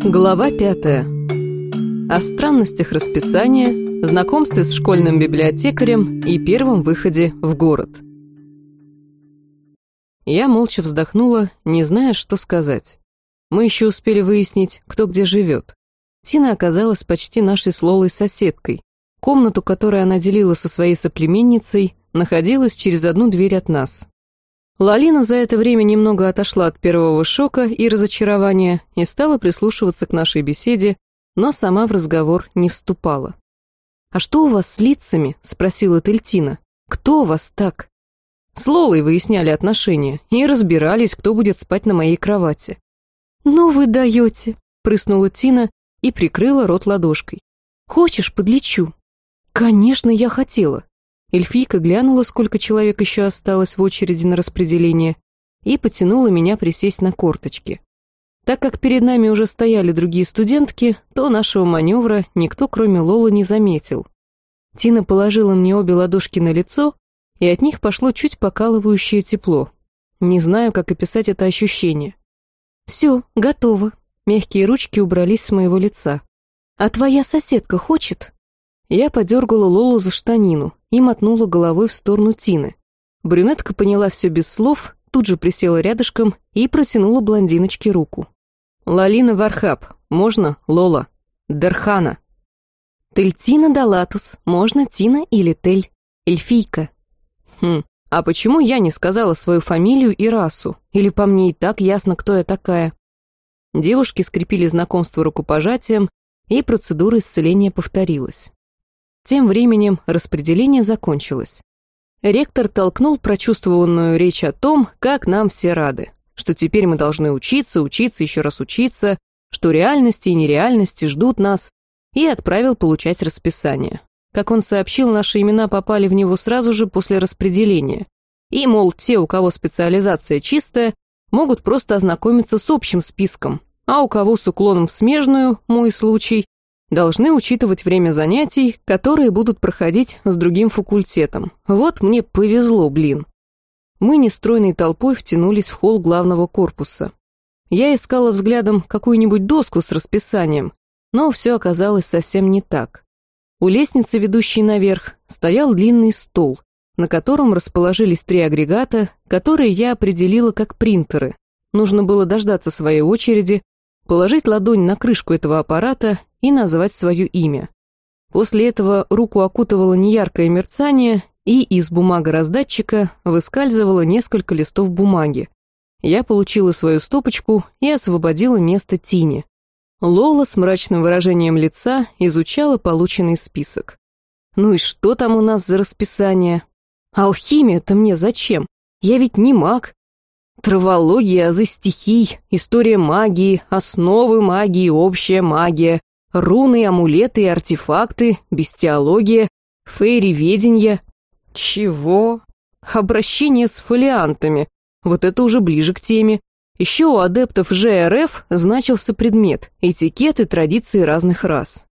Глава пятая. О странностях расписания, знакомстве с школьным библиотекарем и первом выходе в город. Я молча вздохнула, не зная, что сказать. Мы еще успели выяснить, кто где живет. Тина оказалась почти нашей с соседкой. Комнату, которую она делила со своей соплеменницей, находилась через одну дверь от нас. Лалина за это время немного отошла от первого шока и разочарования и стала прислушиваться к нашей беседе, но сама в разговор не вступала. «А что у вас с лицами?» — спросила Тельтина. «Кто вас так?» С Лолой выясняли отношения и разбирались, кто будет спать на моей кровати. «Ну вы даете!» — прыснула Тина и прикрыла рот ладошкой. «Хочешь, подлечу?» «Конечно, я хотела. Эльфийка глянула, сколько человек еще осталось в очереди на распределение, и потянула меня присесть на корточки. Так как перед нами уже стояли другие студентки, то нашего маневра никто, кроме Лолы, не заметил. Тина положила мне обе ладошки на лицо, и от них пошло чуть покалывающее тепло. Не знаю, как описать это ощущение. «Все, готово». Мягкие ручки убрались с моего лица. «А твоя соседка хочет?» Я подергала Лолу за штанину и мотнула головой в сторону Тины. Брюнетка поняла все без слов, тут же присела рядышком и протянула блондиночке руку. «Лалина Вархаб, можно, Лола? Дерхана». «Тельтина Далатус, можно Тина или Тель, эльфийка». «Хм, а почему я не сказала свою фамилию и расу? Или по мне и так ясно, кто я такая?» Девушки скрепили знакомство рукопожатием, и процедура исцеления повторилась. Тем временем распределение закончилось. Ректор толкнул прочувствованную речь о том, как нам все рады, что теперь мы должны учиться, учиться, еще раз учиться, что реальности и нереальности ждут нас, и отправил получать расписание. Как он сообщил, наши имена попали в него сразу же после распределения. И, мол, те, у кого специализация чистая, могут просто ознакомиться с общим списком, а у кого с уклоном в смежную, мой случай, должны учитывать время занятий, которые будут проходить с другим факультетом. Вот мне повезло, блин. Мы нестройной толпой втянулись в холл главного корпуса. Я искала взглядом какую-нибудь доску с расписанием, но все оказалось совсем не так. У лестницы, ведущей наверх, стоял длинный стол, на котором расположились три агрегата, которые я определила как принтеры. Нужно было дождаться своей очереди, положить ладонь на крышку этого аппарата и назвать свое имя. После этого руку окутывало неяркое мерцание, и из бумагораздатчика выскальзывало несколько листов бумаги. Я получила свою стопочку и освободила место Тине. Лола с мрачным выражением лица изучала полученный список. «Ну и что там у нас за расписание? Алхимия-то мне зачем? Я ведь не маг. Травология, азы стихий, история магии, основы магии, общая магия, Руны, амулеты и артефакты, бестиология, фейриведенье. Чего? Обращение с фолиантами. Вот это уже ближе к теме. Еще у адептов ЖРФ значился предмет «Этикет и традиции разных рас».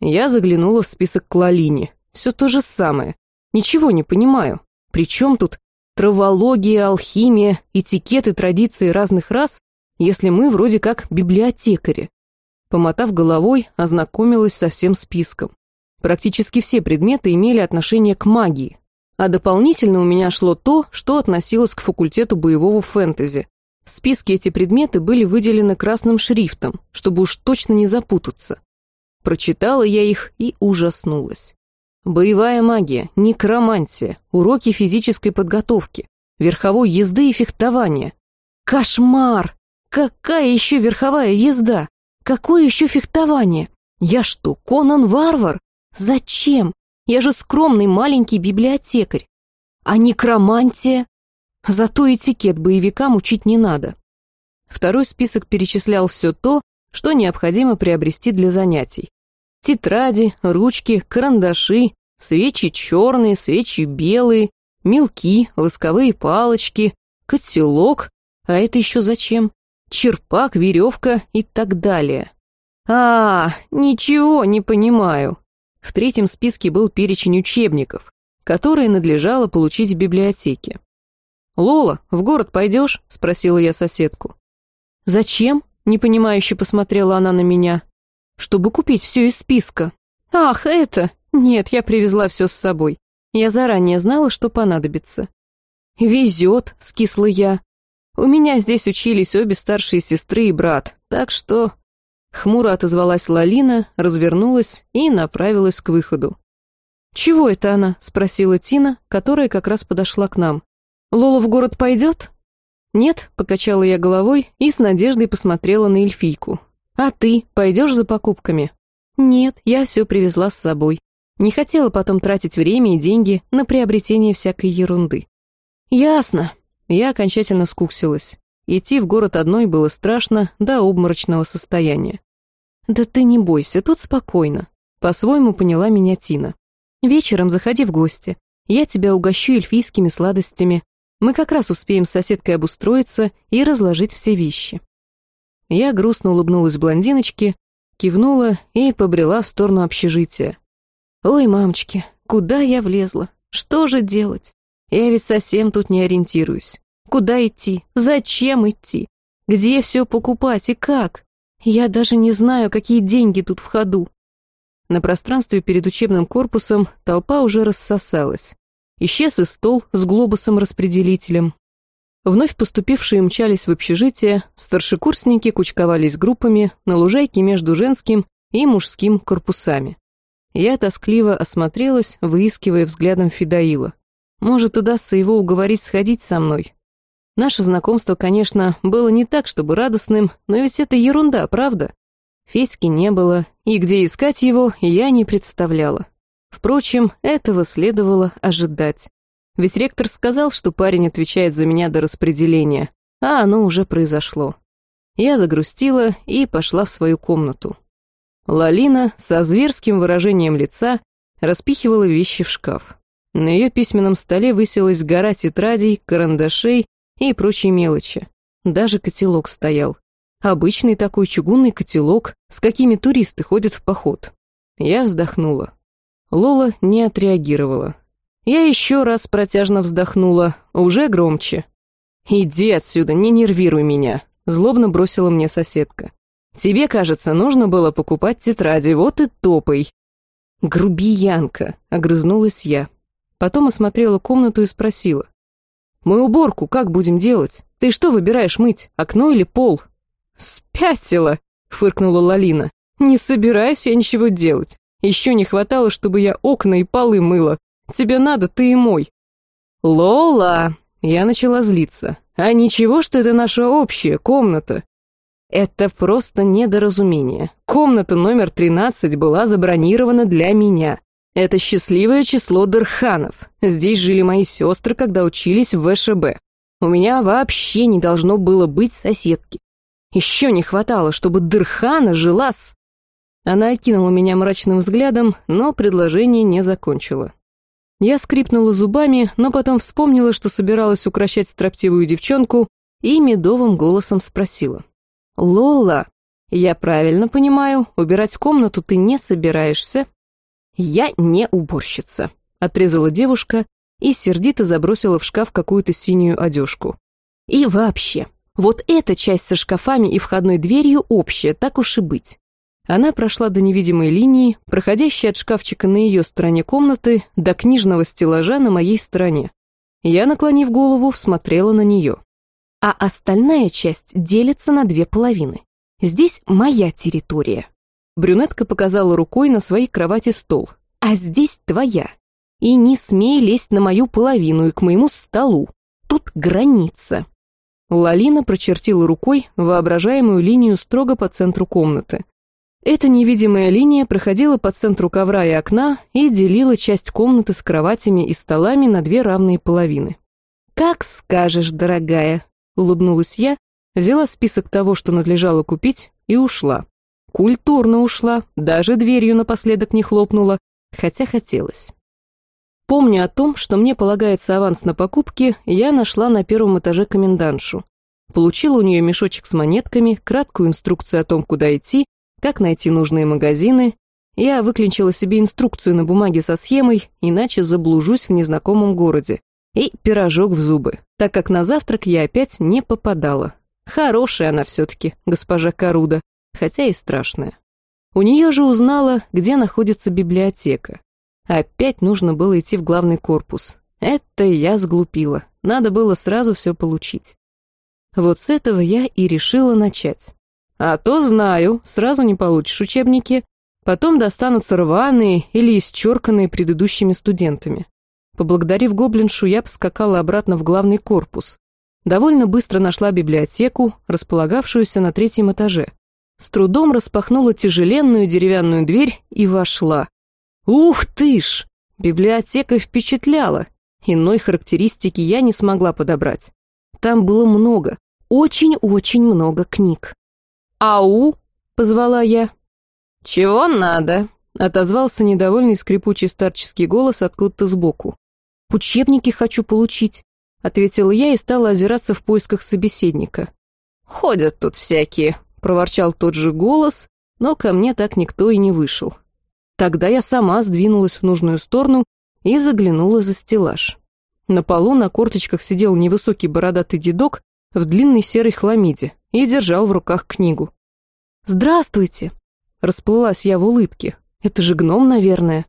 Я заглянула в список к Лалине. Все то же самое. Ничего не понимаю. Причем тут травология, алхимия, этикет и традиции разных рас, если мы вроде как библиотекари? Помотав головой, ознакомилась со всем списком. Практически все предметы имели отношение к магии. А дополнительно у меня шло то, что относилось к факультету боевого фэнтези. В списке эти предметы были выделены красным шрифтом, чтобы уж точно не запутаться. Прочитала я их и ужаснулась. Боевая магия, некромантия, уроки физической подготовки, верховой езды и фехтования. Кошмар! Какая еще верховая езда? Какое еще фехтование? Я что, Конан-варвар? Зачем? Я же скромный маленький библиотекарь. А некромантия? Зато этикет боевикам учить не надо. Второй список перечислял все то, что необходимо приобрести для занятий. Тетради, ручки, карандаши, свечи черные, свечи белые, мелки, восковые палочки, котелок. А это еще зачем? черпак, веревка и так далее. А, ничего не понимаю. В третьем списке был перечень учебников, которые надлежало получить в библиотеке. «Лола, в город пойдешь?» — спросила я соседку. «Зачем?» — Непонимающе посмотрела она на меня. «Чтобы купить все из списка». «Ах, это! Нет, я привезла все с собой. Я заранее знала, что понадобится». «Везет», — скисла я. «У меня здесь учились обе старшие сестры и брат, так что...» Хмуро отозвалась Лалина, развернулась и направилась к выходу. «Чего это она?» — спросила Тина, которая как раз подошла к нам. «Лола в город пойдет?» «Нет», — покачала я головой и с надеждой посмотрела на эльфийку. «А ты пойдешь за покупками?» «Нет, я все привезла с собой. Не хотела потом тратить время и деньги на приобретение всякой ерунды». «Ясно». Я окончательно скуксилась. Идти в город одной было страшно до обморочного состояния. «Да ты не бойся, тут спокойно», — по-своему поняла меня Тина. «Вечером заходи в гости. Я тебя угощу эльфийскими сладостями. Мы как раз успеем с соседкой обустроиться и разложить все вещи». Я грустно улыбнулась блондиночке, кивнула и побрела в сторону общежития. «Ой, мамочки, куда я влезла? Что же делать? Я ведь совсем тут не ориентируюсь. Куда идти? Зачем идти? Где все покупать и как? Я даже не знаю, какие деньги тут в ходу. На пространстве перед учебным корпусом толпа уже рассосалась. Исчез и стол с глобусом-распределителем. Вновь поступившие мчались в общежитие, старшекурсники кучковались группами на лужайке между женским и мужским корпусами. Я тоскливо осмотрелась, выискивая взглядом Федоила. Может, удастся его уговорить сходить со мной, Наше знакомство, конечно, было не так, чтобы радостным, но ведь это ерунда, правда? Федьки не было, и где искать его, я не представляла. Впрочем, этого следовало ожидать. Ведь ректор сказал, что парень отвечает за меня до распределения, а оно уже произошло. Я загрустила и пошла в свою комнату. Лалина со зверским выражением лица распихивала вещи в шкаф. На ее письменном столе высилась гора тетрадей, карандашей и прочие мелочи. Даже котелок стоял. Обычный такой чугунный котелок, с какими туристы ходят в поход. Я вздохнула. Лола не отреагировала. Я еще раз протяжно вздохнула, уже громче. «Иди отсюда, не нервируй меня», — злобно бросила мне соседка. «Тебе, кажется, нужно было покупать тетради, вот и топай». «Грубиянка», — огрызнулась я. Потом осмотрела комнату и спросила. Мы уборку как будем делать? Ты что выбираешь мыть, окно или пол?» «Спятила!» — фыркнула Лалина. «Не собираюсь я ничего делать. Еще не хватало, чтобы я окна и полы мыла. Тебе надо, ты и мой». «Лола!» — я начала злиться. «А ничего, что это наша общая комната?» «Это просто недоразумение. Комната номер 13 была забронирована для меня. Это счастливое число Дырханов. Здесь жили мои сестры, когда учились в ВШБ. У меня вообще не должно было быть соседки. Еще не хватало, чтобы Дырхана жила с... Она окинула меня мрачным взглядом, но предложение не закончила. Я скрипнула зубами, но потом вспомнила, что собиралась укращать строптивую девчонку, и медовым голосом спросила. «Лола, я правильно понимаю, убирать комнату ты не собираешься?» «Я не уборщица», — отрезала девушка и сердито забросила в шкаф какую-то синюю одежку. «И вообще, вот эта часть со шкафами и входной дверью общая, так уж и быть». Она прошла до невидимой линии, проходящей от шкафчика на ее стороне комнаты до книжного стеллажа на моей стороне. Я, наклонив голову, смотрела на нее. А остальная часть делится на две половины. Здесь моя территория. Брюнетка показала рукой на своей кровати стол. «А здесь твоя. И не смей лезть на мою половину и к моему столу. Тут граница». Лалина прочертила рукой воображаемую линию строго по центру комнаты. Эта невидимая линия проходила по центру ковра и окна и делила часть комнаты с кроватями и столами на две равные половины. «Как скажешь, дорогая», — улыбнулась я, взяла список того, что надлежало купить, и ушла. Культурно ушла, даже дверью напоследок не хлопнула, хотя хотелось. Помню о том, что мне полагается аванс на покупки, я нашла на первом этаже комендантшу. Получила у нее мешочек с монетками, краткую инструкцию о том, куда идти, как найти нужные магазины. Я выклинчила себе инструкцию на бумаге со схемой, иначе заблужусь в незнакомом городе. И пирожок в зубы, так как на завтрак я опять не попадала. Хорошая она все-таки, госпожа Каруда, хотя и страшная. У нее же узнала, где находится библиотека. Опять нужно было идти в главный корпус. Это я сглупила. Надо было сразу все получить. Вот с этого я и решила начать. А то знаю, сразу не получишь учебники, потом достанутся рваные или исчерканные предыдущими студентами. Поблагодарив гоблиншу, я поскакала обратно в главный корпус. Довольно быстро нашла библиотеку, располагавшуюся на третьем этаже. С трудом распахнула тяжеленную деревянную дверь и вошла. Ух ты ж! Библиотека впечатляла. Иной характеристики я не смогла подобрать. Там было много, очень-очень много книг. «Ау!» — позвала я. «Чего надо?» — отозвался недовольный скрипучий старческий голос откуда-то сбоку. «Учебники хочу получить», — ответила я и стала озираться в поисках собеседника. «Ходят тут всякие», — проворчал тот же голос, но ко мне так никто и не вышел. Тогда я сама сдвинулась в нужную сторону и заглянула за стеллаж. На полу на корточках сидел невысокий бородатый дедок в длинной серой хламиде и держал в руках книгу. «Здравствуйте!» — расплылась я в улыбке. «Это же гном, наверное».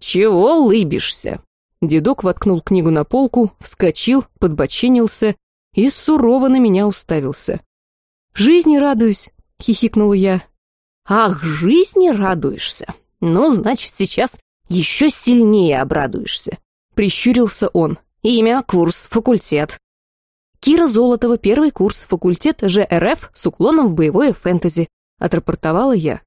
«Чего лыбишься?» Дедок воткнул книгу на полку, вскочил, подбоченился и сурово на меня уставился. «Жизни радуюсь», — хихикнула я. «Ах, жизни радуешься? Ну, значит, сейчас еще сильнее обрадуешься», — прищурился он. «Имя, курс, факультет». «Кира Золотова, первый курс, факультет ЖРФ с уклоном в боевое фэнтези», — отрапортовала я.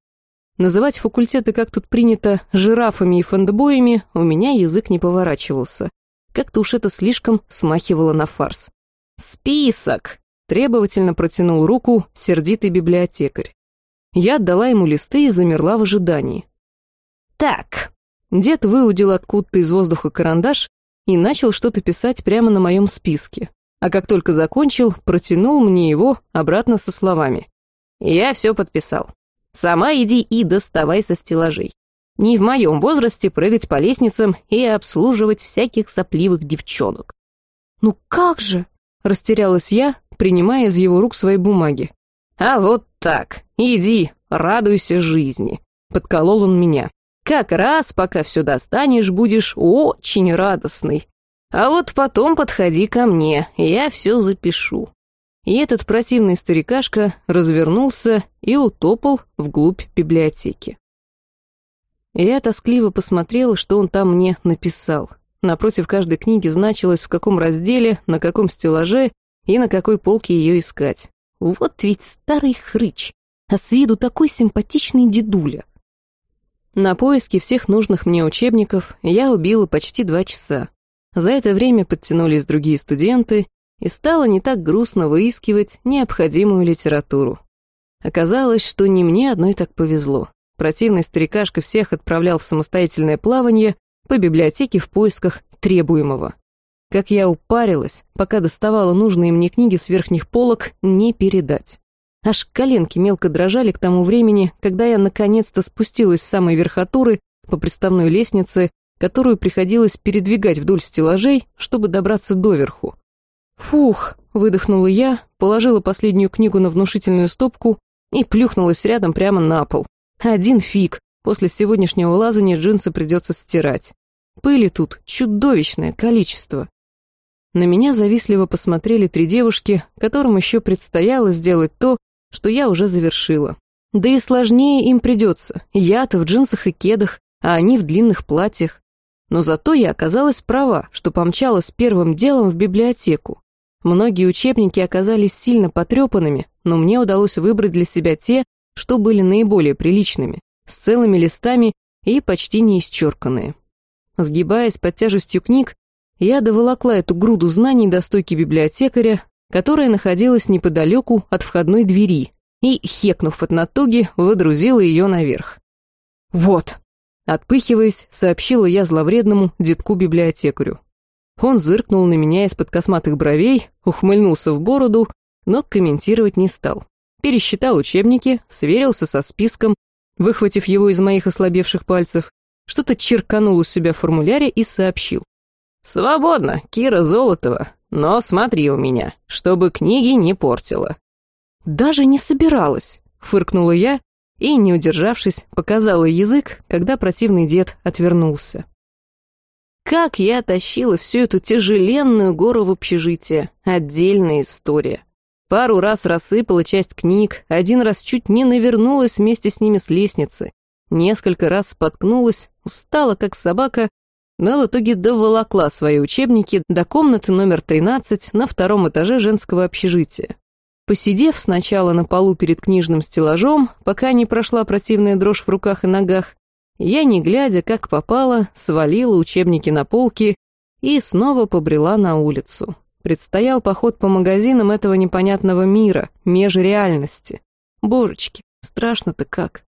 Называть факультеты, как тут принято, жирафами и фэндбоями, у меня язык не поворачивался. Как-то уж это слишком смахивало на фарс. «Список!» — требовательно протянул руку сердитый библиотекарь. Я отдала ему листы и замерла в ожидании. «Так». Дед выудил откуда-то из воздуха карандаш и начал что-то писать прямо на моем списке. А как только закончил, протянул мне его обратно со словами. «Я все подписал. Сама иди и доставай со стеллажей. Не в моем возрасте прыгать по лестницам и обслуживать всяких сопливых девчонок». «Ну как же?» — растерялась я, принимая из его рук свои бумаги. «А вот так. Иди, радуйся жизни», — подколол он меня. «Как раз, пока все достанешь, будешь очень радостный. А вот потом подходи ко мне, я все запишу». И этот противный старикашка развернулся и утопал вглубь библиотеки. Я тоскливо посмотрела, что он там мне написал. Напротив каждой книги значилось, в каком разделе, на каком стеллаже и на какой полке ее искать. Вот ведь старый хрыч, а с виду такой симпатичный дедуля. На поиски всех нужных мне учебников я убила почти два часа. За это время подтянулись другие студенты, и стало не так грустно выискивать необходимую литературу. Оказалось, что не мне одной так повезло. Противный старикашка всех отправлял в самостоятельное плавание по библиотеке в поисках требуемого. Как я упарилась, пока доставала нужные мне книги с верхних полок, не передать. Аж коленки мелко дрожали к тому времени, когда я наконец-то спустилась с самой верхотуры по приставной лестнице, которую приходилось передвигать вдоль стеллажей, чтобы добраться доверху. «Фух», — выдохнула я, положила последнюю книгу на внушительную стопку и плюхнулась рядом прямо на пол. Один фиг, после сегодняшнего лазания джинсы придется стирать. Пыли тут чудовищное количество. На меня завистливо посмотрели три девушки, которым еще предстояло сделать то, что я уже завершила. Да и сложнее им придется. Я-то в джинсах и кедах, а они в длинных платьях. Но зато я оказалась права, что помчалась первым делом в библиотеку. Многие учебники оказались сильно потрепанными, но мне удалось выбрать для себя те, что были наиболее приличными, с целыми листами и почти не исчерканные. Сгибаясь под тяжестью книг, я доволокла эту груду знаний до стойки библиотекаря, которая находилась неподалеку от входной двери, и, хекнув от натуги, выдрузила ее наверх. «Вот!» Отпыхиваясь, сообщила я зловредному детку-библиотекарю. Он зыркнул на меня из-под косматых бровей, ухмыльнулся в бороду, но комментировать не стал. Пересчитал учебники, сверился со списком, выхватив его из моих ослабевших пальцев, что-то черканул у себя в формуляре и сообщил. «Свободно, Кира Золотова, но смотри у меня, чтобы книги не портила. «Даже не собиралась», — фыркнула я и, не удержавшись, показала язык, когда противный дед отвернулся. Как я тащила всю эту тяжеленную гору в общежитие. Отдельная история. Пару раз рассыпала часть книг, один раз чуть не навернулась вместе с ними с лестницы. Несколько раз споткнулась, устала как собака, но в итоге доволокла свои учебники до комнаты номер 13 на втором этаже женского общежития. Посидев сначала на полу перед книжным стеллажом, пока не прошла противная дрожь в руках и ногах, я, не глядя, как попало, свалила учебники на полки и снова побрела на улицу. Предстоял поход по магазинам этого непонятного мира, межреальности. Божечки, страшно-то как.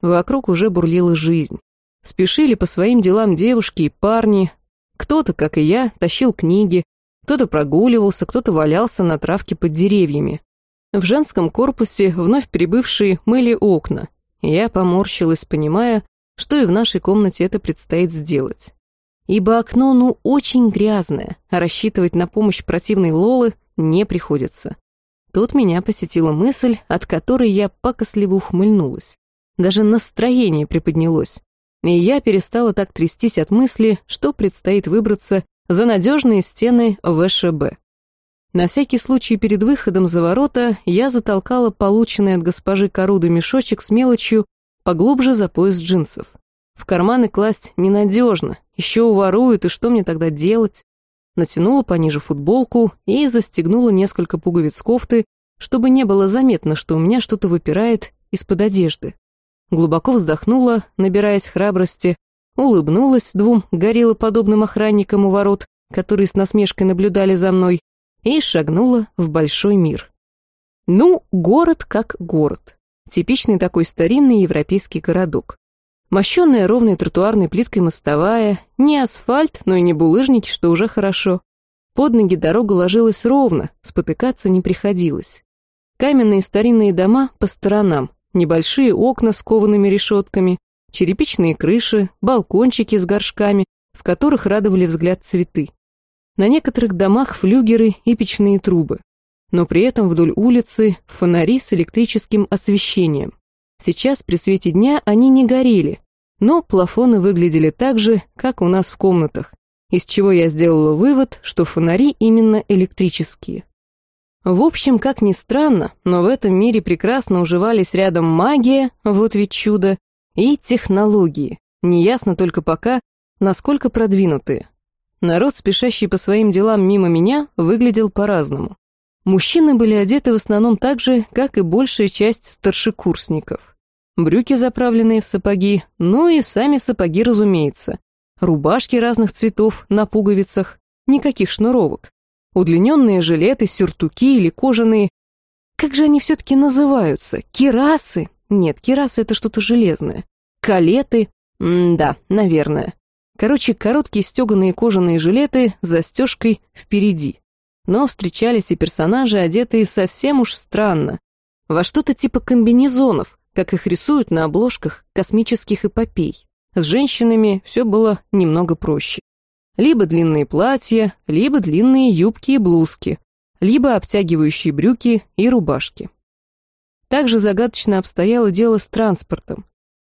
Вокруг уже бурлила жизнь. Спешили по своим делам девушки и парни. Кто-то, как и я, тащил книги, кто-то прогуливался, кто-то валялся на травке под деревьями. В женском корпусе вновь прибывшие мыли окна. Я поморщилась, понимая, что и в нашей комнате это предстоит сделать. Ибо окно, ну, очень грязное, а рассчитывать на помощь противной Лолы не приходится. Тут меня посетила мысль, от которой я пакостливо ухмыльнулась. Даже настроение приподнялось. И я перестала так трястись от мысли, что предстоит выбраться за надежные стены ВШБ. На всякий случай перед выходом за ворота я затолкала полученный от госпожи Коруды мешочек с мелочью поглубже за пояс джинсов. В карманы класть ненадежно, еще уворуют, и что мне тогда делать? Натянула пониже футболку и застегнула несколько пуговиц кофты, чтобы не было заметно, что у меня что-то выпирает из-под одежды. Глубоко вздохнула, набираясь храбрости, улыбнулась двум гориллоподобным охранникам у ворот, которые с насмешкой наблюдали за мной, и шагнула в большой мир. Ну, город как город. Типичный такой старинный европейский городок. Мощенная ровной тротуарной плиткой мостовая, не асфальт, но и не булыжники, что уже хорошо. Под ноги дорога ложилась ровно, спотыкаться не приходилось. Каменные старинные дома по сторонам, небольшие окна с коваными решетками, черепичные крыши, балкончики с горшками, в которых радовали взгляд цветы. На некоторых домах флюгеры и печные трубы, но при этом вдоль улицы фонари с электрическим освещением. Сейчас при свете дня они не горели, но плафоны выглядели так же, как у нас в комнатах, из чего я сделала вывод, что фонари именно электрические. В общем, как ни странно, но в этом мире прекрасно уживались рядом магия, вот ведь чудо, и технологии, неясно только пока, насколько продвинутые. Народ, спешащий по своим делам мимо меня, выглядел по-разному. Мужчины были одеты в основном так же, как и большая часть старшекурсников. Брюки, заправленные в сапоги, ну и сами сапоги, разумеется. Рубашки разных цветов на пуговицах, никаких шнуровок. Удлиненные жилеты, сюртуки или кожаные. Как же они все-таки называются? Кирасы? Нет, кирасы — это что-то железное. Калеты? М да, наверное. Короче, короткие стеганые кожаные жилеты с застежкой впереди. Но встречались и персонажи, одетые совсем уж странно. Во что-то типа комбинезонов, как их рисуют на обложках космических эпопей. С женщинами все было немного проще. Либо длинные платья, либо длинные юбки и блузки, либо обтягивающие брюки и рубашки. Также загадочно обстояло дело с транспортом.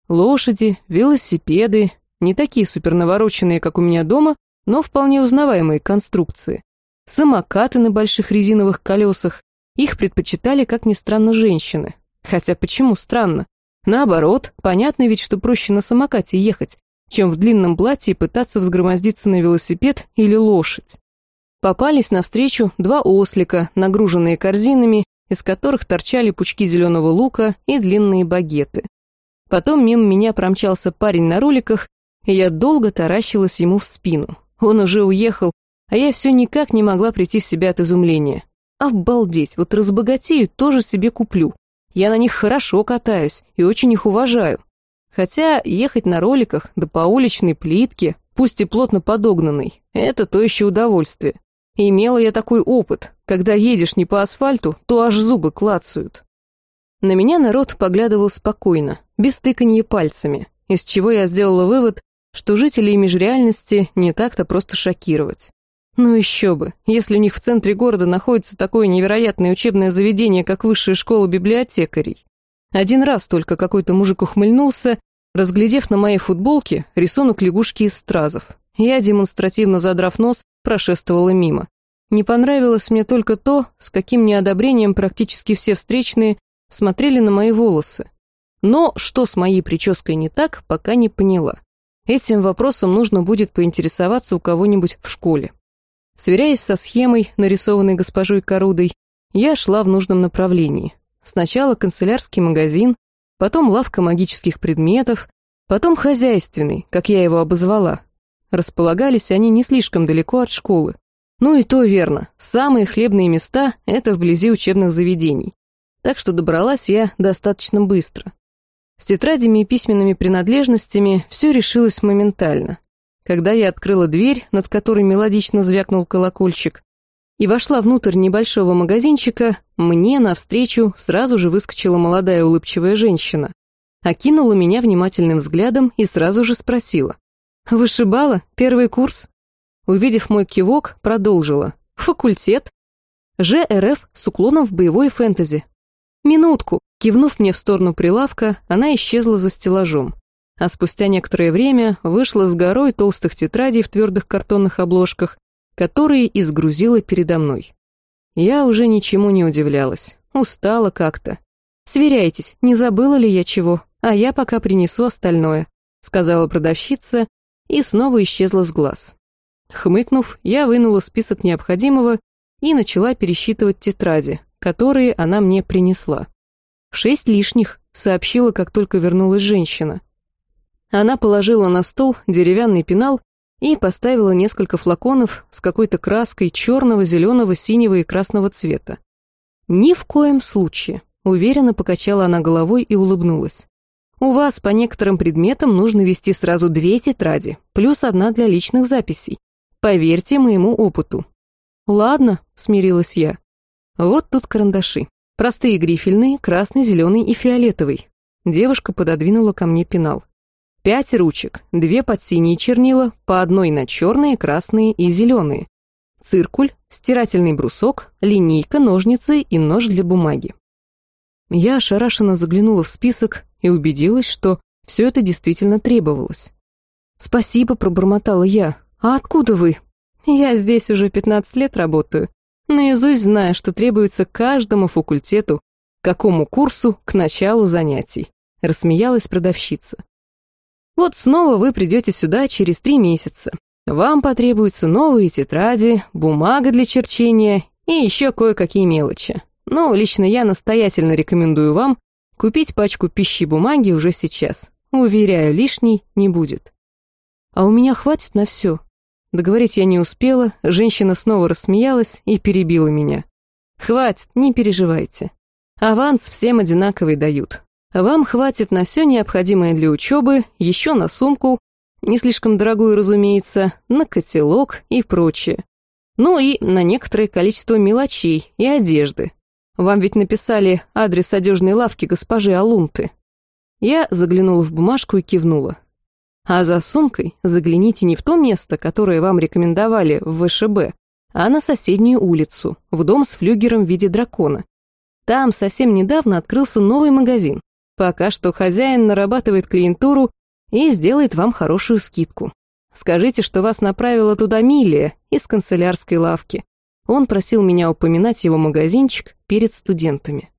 Лошади, велосипеды, не такие супернавороченные, как у меня дома, но вполне узнаваемые конструкции. Самокаты на больших резиновых колесах. Их предпочитали, как ни странно, женщины. Хотя почему странно? Наоборот, понятно ведь, что проще на самокате ехать, чем в длинном платье пытаться взгромоздиться на велосипед или лошадь. Попались навстречу два ослика, нагруженные корзинами, из которых торчали пучки зеленого лука и длинные багеты. Потом мимо меня промчался парень на роликах, и я долго таращилась ему в спину. Он уже уехал, а я все никак не могла прийти в себя от изумления. Обалдеть, вот разбогатею, тоже себе куплю. Я на них хорошо катаюсь и очень их уважаю. Хотя ехать на роликах, да по уличной плитке, пусть и плотно подогнанной, это то еще удовольствие. Имела я такой опыт, когда едешь не по асфальту, то аж зубы клацают. На меня народ поглядывал спокойно, без тыканья пальцами, из чего я сделала вывод, что жителей межреальности не так-то просто шокировать. Ну еще бы, если у них в центре города находится такое невероятное учебное заведение, как высшая школа библиотекарей. Один раз только какой-то мужик ухмыльнулся, разглядев на моей футболке рисунок лягушки из стразов. Я, демонстративно задрав нос, прошествовала мимо. Не понравилось мне только то, с каким неодобрением практически все встречные смотрели на мои волосы. Но что с моей прической не так, пока не поняла. Этим вопросом нужно будет поинтересоваться у кого-нибудь в школе. Сверяясь со схемой, нарисованной госпожой Корудой, я шла в нужном направлении. Сначала канцелярский магазин, потом лавка магических предметов, потом хозяйственный, как я его обозвала. Располагались они не слишком далеко от школы. Ну и то верно, самые хлебные места — это вблизи учебных заведений. Так что добралась я достаточно быстро. С тетрадями и письменными принадлежностями все решилось моментально. Когда я открыла дверь, над которой мелодично звякнул колокольчик, и вошла внутрь небольшого магазинчика, мне навстречу сразу же выскочила молодая улыбчивая женщина. Окинула меня внимательным взглядом и сразу же спросила. «Вышибала? Первый курс?» Увидев мой кивок, продолжила. «Факультет?» «ЖРФ с уклоном в боевой фэнтези». «Минутку!» Кивнув мне в сторону прилавка, она исчезла за стеллажом а спустя некоторое время вышла с горой толстых тетрадей в твердых картонных обложках, которые изгрузила передо мной. Я уже ничему не удивлялась, устала как-то. «Сверяйтесь, не забыла ли я чего, а я пока принесу остальное», сказала продавщица и снова исчезла с глаз. Хмыкнув, я вынула список необходимого и начала пересчитывать тетради, которые она мне принесла. «Шесть лишних», — сообщила, как только вернулась женщина. Она положила на стол деревянный пенал и поставила несколько флаконов с какой-то краской черного, зеленого, синего и красного цвета. «Ни в коем случае», — уверенно покачала она головой и улыбнулась. «У вас по некоторым предметам нужно вести сразу две тетради, плюс одна для личных записей. Поверьте моему опыту». «Ладно», — смирилась я. «Вот тут карандаши. Простые грифельные, красный, зеленый и фиолетовый». Девушка пододвинула ко мне пенал. Пять ручек, две под синие чернила, по одной на черные, красные и зеленые. Циркуль, стирательный брусок, линейка, ножницы и нож для бумаги. Я ошарашенно заглянула в список и убедилась, что все это действительно требовалось. «Спасибо», — пробормотала я. «А откуда вы?» «Я здесь уже 15 лет работаю. Наизусть знаю, что требуется каждому факультету, какому курсу к началу занятий», — рассмеялась продавщица. Вот снова вы придете сюда через три месяца. Вам потребуются новые тетради, бумага для черчения и еще кое-какие мелочи. Но лично я настоятельно рекомендую вам купить пачку пищи и бумаги уже сейчас. Уверяю, лишней не будет. А у меня хватит на все. Договорить я не успела, женщина снова рассмеялась и перебила меня. Хватит, не переживайте. Аванс всем одинаковый дают. Вам хватит на все необходимое для учебы, еще на сумку, не слишком дорогую, разумеется, на котелок и прочее. Ну и на некоторое количество мелочей и одежды. Вам ведь написали адрес одежной лавки госпожи Алунты. Я заглянула в бумажку и кивнула. А за сумкой загляните не в то место, которое вам рекомендовали в ВШБ, а на соседнюю улицу, в дом с флюгером в виде дракона. Там совсем недавно открылся новый магазин, Пока что хозяин нарабатывает клиентуру и сделает вам хорошую скидку. Скажите, что вас направила туда Милия из канцелярской лавки. Он просил меня упоминать его магазинчик перед студентами.